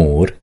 amor.